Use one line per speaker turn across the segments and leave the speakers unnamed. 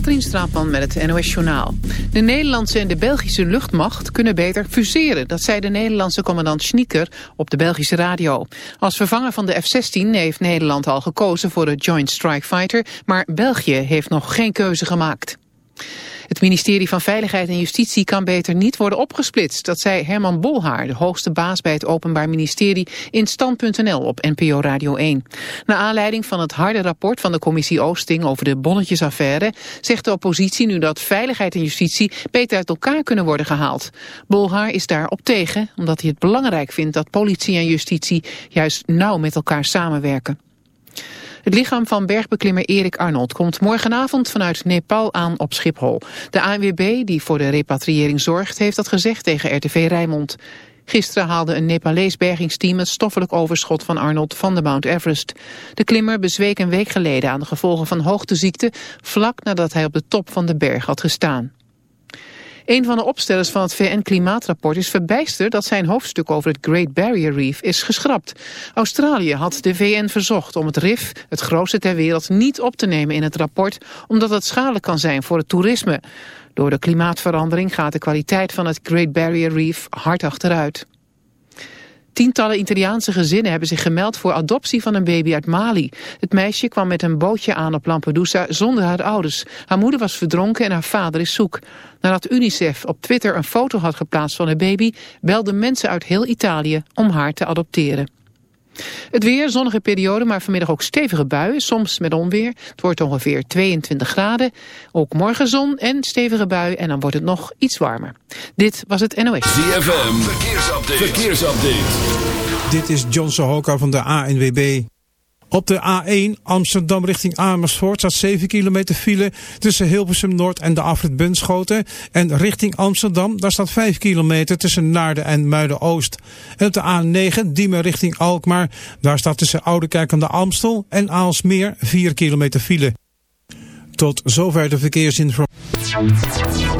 Katrien Straatman met het NOS Journaal. De Nederlandse en de Belgische luchtmacht kunnen beter fuseren. Dat zei de Nederlandse commandant Schnieker op de Belgische radio. Als vervanger van de F-16 heeft Nederland al gekozen voor de Joint Strike Fighter... maar België heeft nog geen keuze gemaakt. Het ministerie van Veiligheid en Justitie kan beter niet worden opgesplitst. Dat zei Herman Bolhaar, de hoogste baas bij het Openbaar Ministerie, in Stand.nl op NPO Radio 1. Na aanleiding van het harde rapport van de commissie Oosting over de bonnetjesaffaire, zegt de oppositie nu dat Veiligheid en Justitie beter uit elkaar kunnen worden gehaald. Bolhaar is daarop tegen, omdat hij het belangrijk vindt dat politie en justitie juist nauw met elkaar samenwerken. Het lichaam van bergbeklimmer Erik Arnold komt morgenavond vanuit Nepal aan op Schiphol. De ANWB, die voor de repatriëring zorgt, heeft dat gezegd tegen RTV Rijnmond. Gisteren haalde een Nepalees bergingsteam het stoffelijk overschot van Arnold van de Mount Everest. De klimmer bezweek een week geleden aan de gevolgen van hoogteziekte, vlak nadat hij op de top van de berg had gestaan. Een van de opstellers van het VN-klimaatrapport is verbijsterd dat zijn hoofdstuk over het Great Barrier Reef is geschrapt. Australië had de VN verzocht om het RIF, het grootste ter wereld, niet op te nemen in het rapport, omdat het schadelijk kan zijn voor het toerisme. Door de klimaatverandering gaat de kwaliteit van het Great Barrier Reef hard achteruit. Tientallen Italiaanse gezinnen hebben zich gemeld voor adoptie van een baby uit Mali. Het meisje kwam met een bootje aan op Lampedusa zonder haar ouders. Haar moeder was verdronken en haar vader is zoek. Nadat UNICEF op Twitter een foto had geplaatst van haar baby... belden mensen uit heel Italië om haar te adopteren. Het weer, zonnige periode, maar vanmiddag ook stevige buien, soms met onweer. Het wordt ongeveer 22 graden. Ook morgen zon en stevige bui en dan wordt het nog iets warmer. Dit was het NOS.
ZFM, verkeersupdate. verkeersupdate.
Dit is John Sohoka van de ANWB. Op de A1 Amsterdam richting Amersfoort staat 7 kilometer file tussen Hilversum Noord en de afrit Bunschoten. En richting Amsterdam, daar staat 5 kilometer tussen Naarden en Muiden-Oost. En op de A9 Diemen richting Alkmaar, daar staat tussen Oudekerk aan de Amstel en Aalsmeer 4 kilometer file. Tot zover de verkeersinformatie.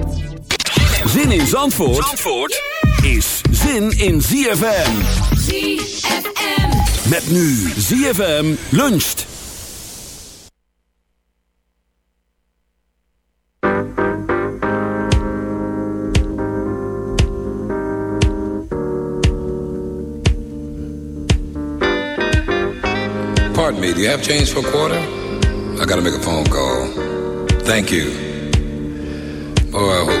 Zin in Zandvoort, Zandvoort is zin in ZFM.
ZFM.
Met nu ZFM luncht.
Pardon me, do you have change for a quarter? I gotta make a phone call. Thank you. Oh, I hope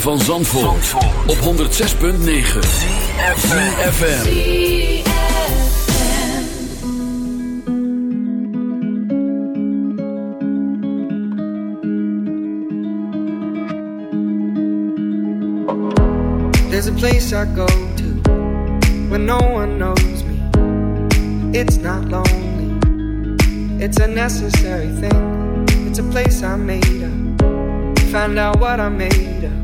van Zandvoort, op 106.9 CFFM
There's a place I go to when no one knows me. It's not lonely, it's a necessary thing. It's a place I made up. Find out what I made of.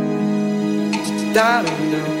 Da.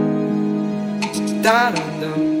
Da dum dum.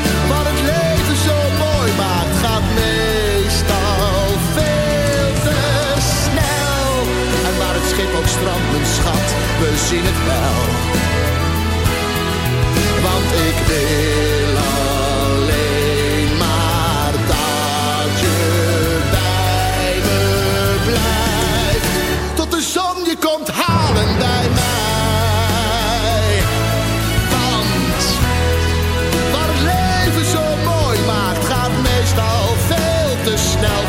strandt, mijn schat, we zien het wel. Want ik wil alleen maar dat je bij me blijft. Tot de zon je komt halen bij mij. Want wat leven zo mooi maakt, gaat meestal veel te snel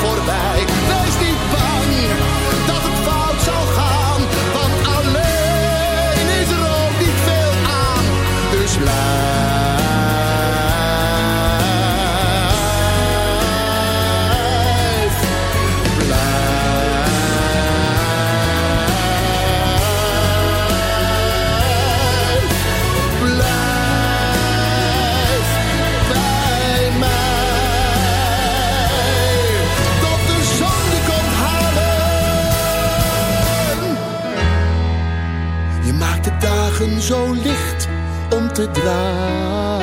licht om te dragen.